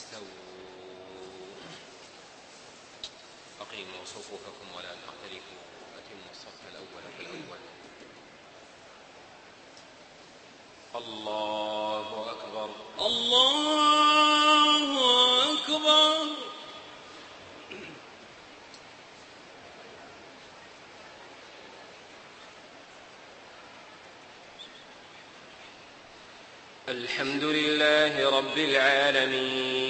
استووا أقيموا صفوفكم ولا تختلفوا. أتموا الصف الأول فالأول الله أكبر. الله أكبر. الحمد لله رب العالمين.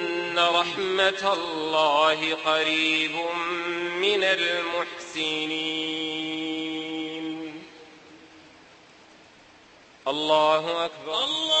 رحمة الله قريب من المحسنين. الله أكبر. الله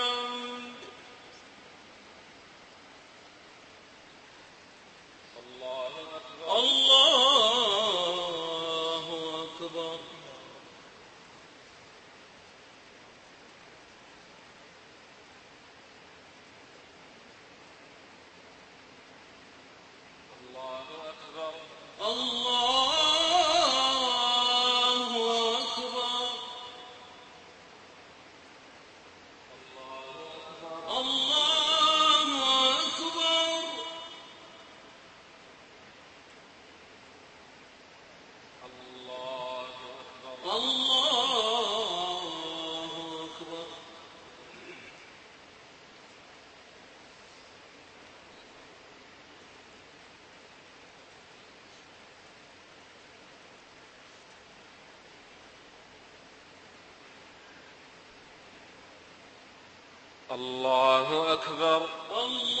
Bravo. الله أكبر. الله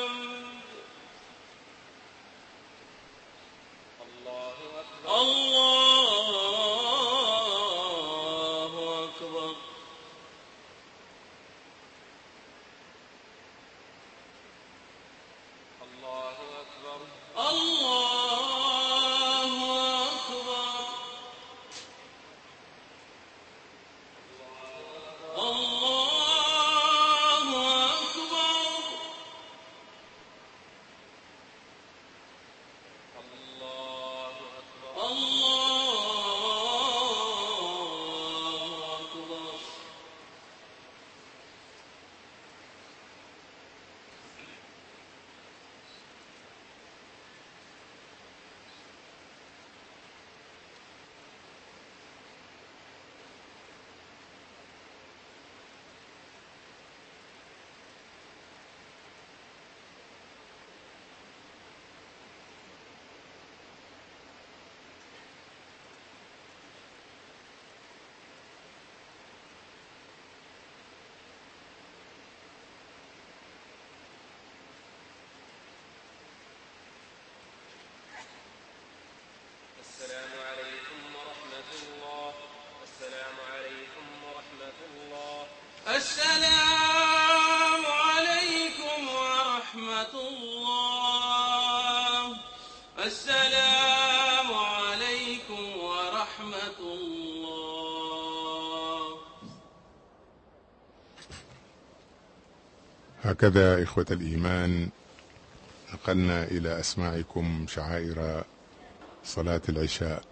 هكذا إخوة الإيمان نقلنا إلى أسماعكم شعائر صلاة العشاء.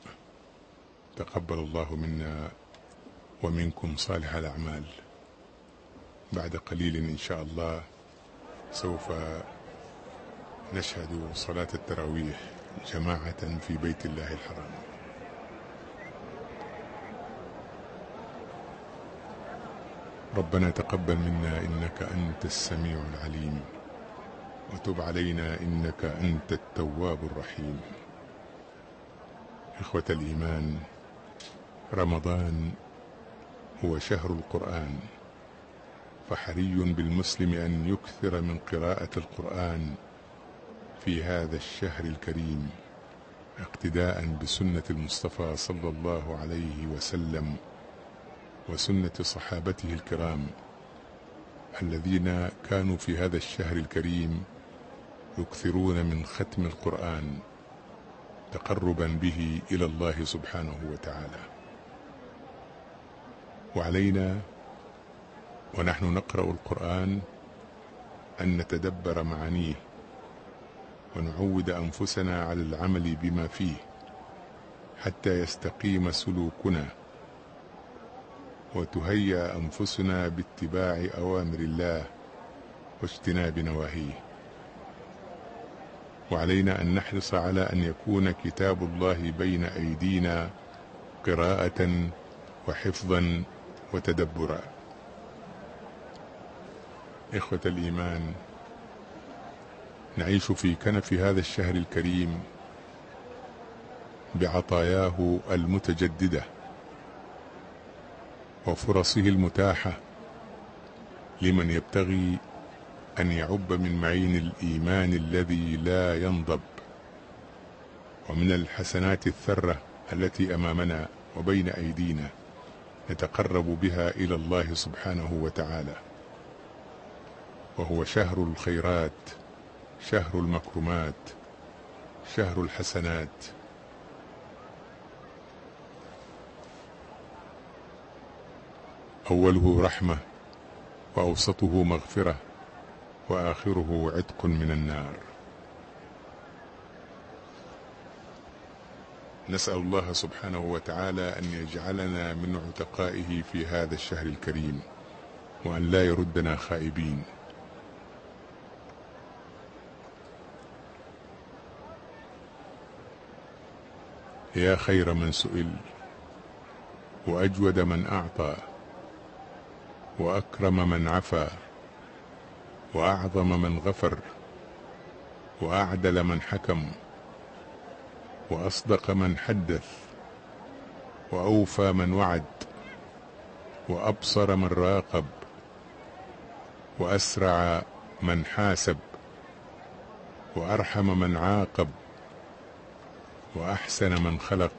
تقبل الله منا ومنكم صالح الأعمال. بعد قليل إن شاء الله سوف نشهد صلاة التراويح جماعة في بيت الله الحرام. ربنا تقبل منا إنك أنت السميع العليم. وتب علينا إنك أنت التواب الرحيم. إخوة الإيمان رمضان هو شهر القرآن. فحري بالمسلم أن يكثر من قراءة القرآن في هذا الشهر الكريم اقتداء بسنة المصطفى صلى الله عليه وسلم. وسنة صحابته الكرام الذين كانوا في هذا الشهر الكريم يكثرون من ختم القرآن تقربا به إلى الله سبحانه وتعالى. وعلينا ونحن نقرأ القرآن أن نتدبر معانيه ونعود أنفسنا على العمل بما فيه حتى يستقيم سلوكنا وتهيأ أنفسنا باتباع أوامر الله واجتناب نواهيه. وعلينا أن نحرص على أن يكون كتاب الله بين أيدينا قراءة وحفظا وتدبرا. إخوة الإيمان نعيش في كنف هذا الشهر الكريم بعطاياه المتجددة. وفرصه المتاحة لمن يبتغي أن يعب من معين الإيمان الذي لا ينضب. ومن الحسنات الثرة التي أمامنا وبين أيدينا نتقرب بها إلى الله سبحانه وتعالى. وهو شهر الخيرات شهر المكرمات شهر الحسنات. أوله رحمة وأوسطه مغفرة وآخره عتق من النار. نسأل الله سبحانه وتعالى أن يجعلنا من عتقائه في هذا الشهر الكريم وأن لا يردنا خائبين. يا خير من سئل وأجود من أعطى. وأكرم من عفا وأعظم من غفر وأعدل من حكم وأصدق من حدث وأوفى من وعد وأبصر من راقب وأسرع من حاسب وأرحم من عاقب وأحسن من خلق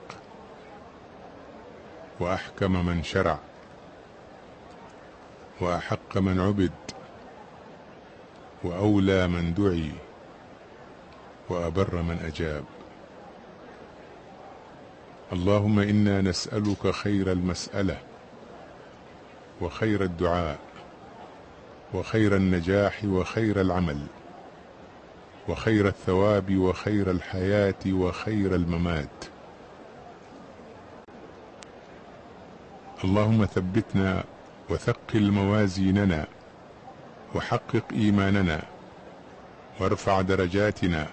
وأحكم من شرع. وأحق من عبد وأولى من دعي وأبر من أجاب. اللهم إنا نسألك خير المسألة وخير الدعاء وخير النجاح وخير العمل وخير الثواب وخير الحياة وخير الممات. اللهم ثبتنا وثقل موازيننا وحقق إيماننا وارفع درجاتنا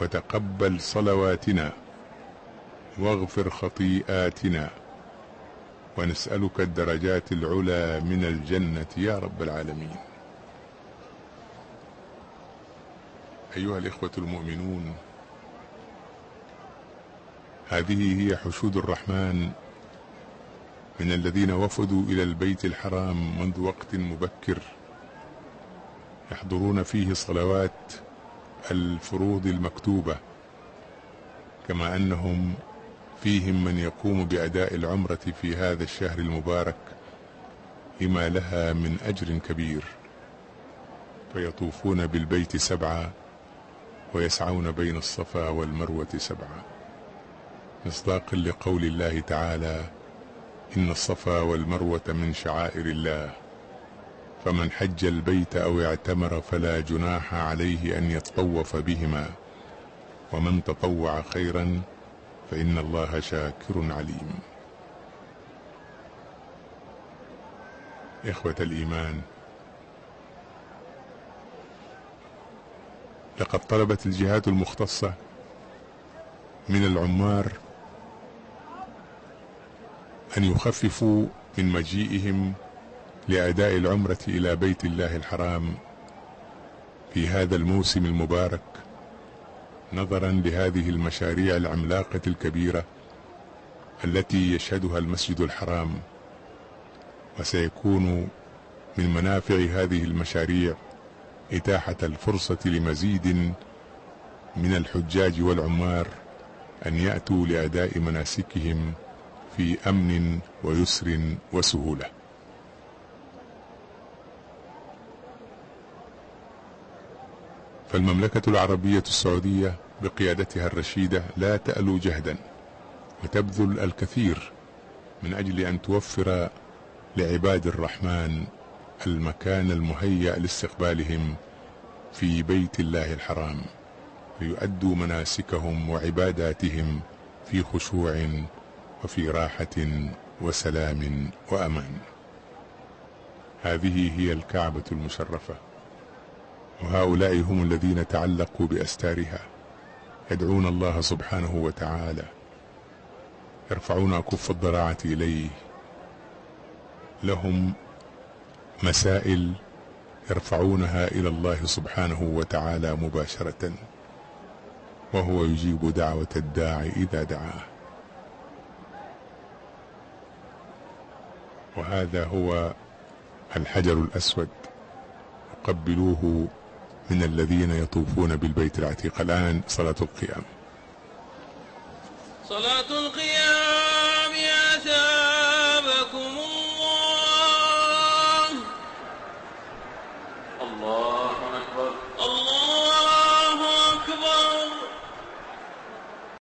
وتقبل صلواتنا واغفر خطيئاتنا ونسألك الدرجات العلى من الجنة يا رب العالمين. أيها الإخوة المؤمنون هذه هي حشود الرحمن من الذين وفدوا إلى البيت الحرام منذ وقت مبكر يحضرون فيه صلوات الفروض المكتوبة كما أنهم فيهم من يقوم بأداء العمرة في هذا الشهر المبارك لما لها من أجر كبير. فيطوفون بالبيت سبعة ويسعون بين الصفا والمروة سبعا. مصداقا لقول الله تعالى إن الصفا والمروة من شعائر الله. فمن حج البيت أو اعتمر فلا جناح عليه أن يتطوف بهما. ومن تطوع خيرا فإن الله شاكر عليم. إخوة الإيمان لقد طلبت الجهات المختصة من العمار أن يخففوا من مجيئهم لأداء العمرة إلى بيت الله الحرام في هذا الموسم المبارك نظرا لهذه المشاريع العملاقة الكبيرة التي يشهدها المسجد الحرام. وسيكون من منافع هذه المشاريع إتاحة الفرصة لمزيد من الحجاج والعمار أن يأتوا لأداء مناسكهم في أمن ويسر وسهولة. فالمملكة العربية السعودية بقيادتها الرشيدة لا تألو جهدا وتبذل الكثير من أجل أن توفر لعباد الرحمن المكان المهيأ لاستقبالهم في بيت الله الحرام ليؤدوا مناسكهم وعباداتهم في خشوع وفي راحة وسلام وأمان. هذه هي الكعبة المشرفة وهؤلاء هم الذين تعلقوا بأستارها يدعون الله سبحانه وتعالى يرفعون أكف الضراعة إليه. لهم مسائل يرفعونها إلى الله سبحانه وتعالى مباشرة وهو يجيب دعوة الداعي إذا دعاه. وهذا هو الحجر الأسود. قبلوه من الذين يطوفون بالبيت العتيق. الآن صلاة القيام. صلاة القيام أثابكم الله. الله.